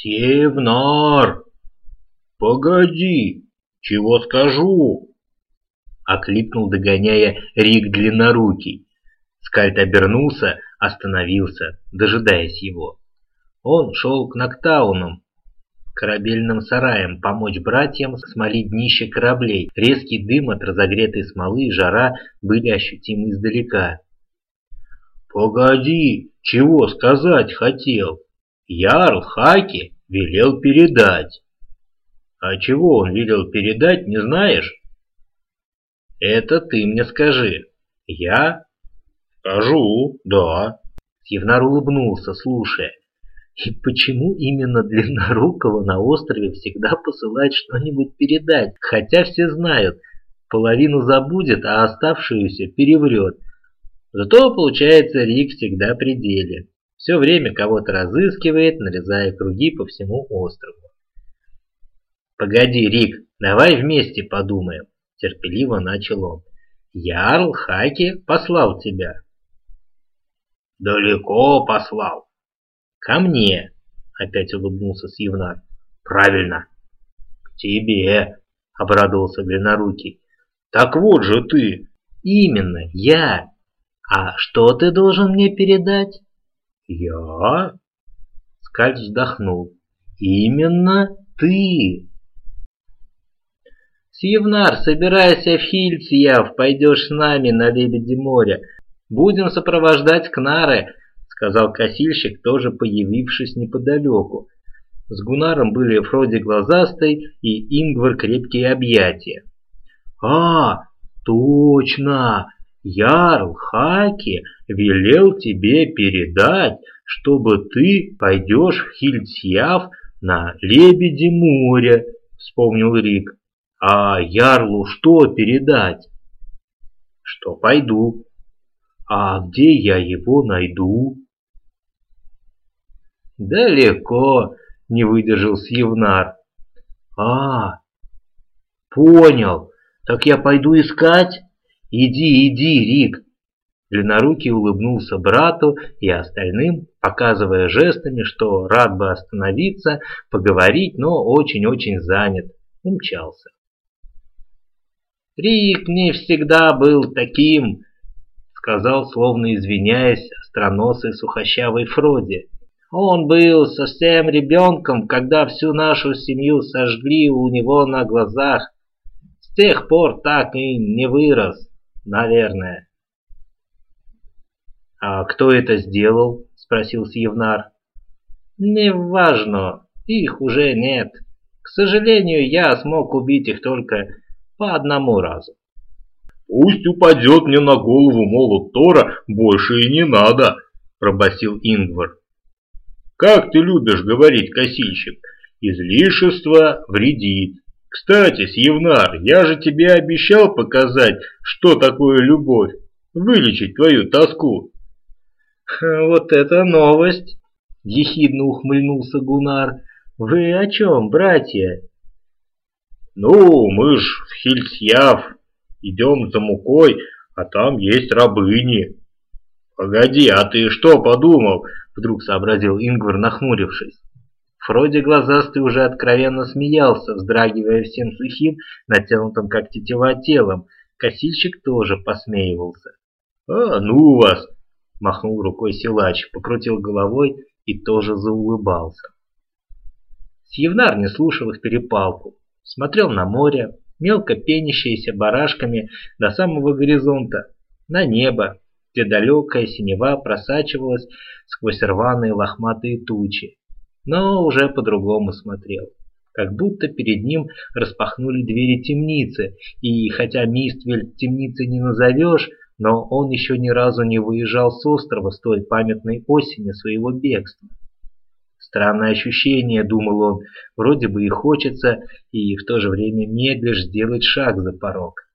Севнар! Погоди, чего скажу? Окликнул, догоняя Рик длиннорукий. Скальд обернулся, остановился, дожидаясь его. Он шел к Ноктаунам, корабельным сараям, помочь братьям смолить днище кораблей. Резкий дым от разогретой смолы и жара были ощутимы издалека. «Погоди, чего сказать хотел?» Ярл Хаки велел передать. А чего он велел передать, не знаешь? Это ты мне скажи. Я? Скажу, да. Евнар улыбнулся, слушая. И почему именно Длиннорукого на острове всегда посылает что-нибудь передать, хотя все знают, половину забудет, а оставшуюся переврет. Зато, получается, Рик всегда при деле все время кого-то разыскивает, нарезая круги по всему острову. «Погоди, Рик, давай вместе подумаем», – терпеливо начал он. «Ярл Хаки послал тебя». «Далеко послал». «Ко мне», – опять улыбнулся Сьевнар. «Правильно». «К тебе», – обрадовался Длиннорукий. «Так вот же ты». «Именно, я. А что ты должен мне передать?» «Я?» Скальд вздохнул. «Именно ты!» «Сьевнар, собирайся в Хильцияв, пойдешь с нами на Лебеди моря. Будем сопровождать Кнары», — сказал косильщик, тоже появившись неподалеку. С Гунаром были Фроди глазастый и Ингвар крепкие объятия. «А, точно! Ярл Хаки велел тебе передать, чтобы ты пойдешь в Хильцьяв на Лебеди моря, вспомнил Рик. А Ярлу что передать? Что пойду. А где я его найду? Далеко, не выдержал Сьевнар. А, понял. Так я пойду искать? «Иди, иди, Рик!» Длиннорукий улыбнулся брату и остальным, показывая жестами, что рад бы остановиться, поговорить, но очень-очень занят, умчался. «Рик не всегда был таким», — сказал, словно извиняясь, остроносый сухощавый Фроди. «Он был совсем ребенком, когда всю нашу семью сожгли у него на глазах. С тех пор так и не вырос». Наверное. А кто это сделал? Спросил Сьевнар. Неважно, их уже нет. К сожалению, я смог убить их только по одному разу. «Пусть упадет мне на голову молот Тора, больше и не надо», – пробасил Ингвар. «Как ты любишь говорить, косильщик, излишество вредит, кстати, Сьевнар, я же тебе обещал показать, что такое любовь, вылечить твою тоску. Вот это новость, ехидно ухмыльнулся Гунар. Вы о чем, братья? Ну, мы ж в Хильсьяв, идем за мукой, а там есть рабыни. Погоди, а ты что подумал? Вдруг сообразил Ингвар, нахмурившись. Фроди глазастый уже откровенно смеялся, вздрагивая всем сухим, натянутым как тетива телом. Косильщик тоже посмеивался. «А, ну вас!» – махнул рукой силач, покрутил головой и тоже заулыбался. Сьевнар не слушал их перепалку, смотрел на море, мелко пенящееся барашками до самого горизонта, на небо, где далекая синева просачивалась сквозь рваные лохматые тучи, но уже по-другому смотрел. Как будто перед ним распахнули двери темницы, и хотя Миствель темницей не назовешь, но он еще ни разу не выезжал с острова с той памятной осени своего бегства. Странное ощущение, думал он, вроде бы и хочется, и в то же время медлишь сделать шаг за порог.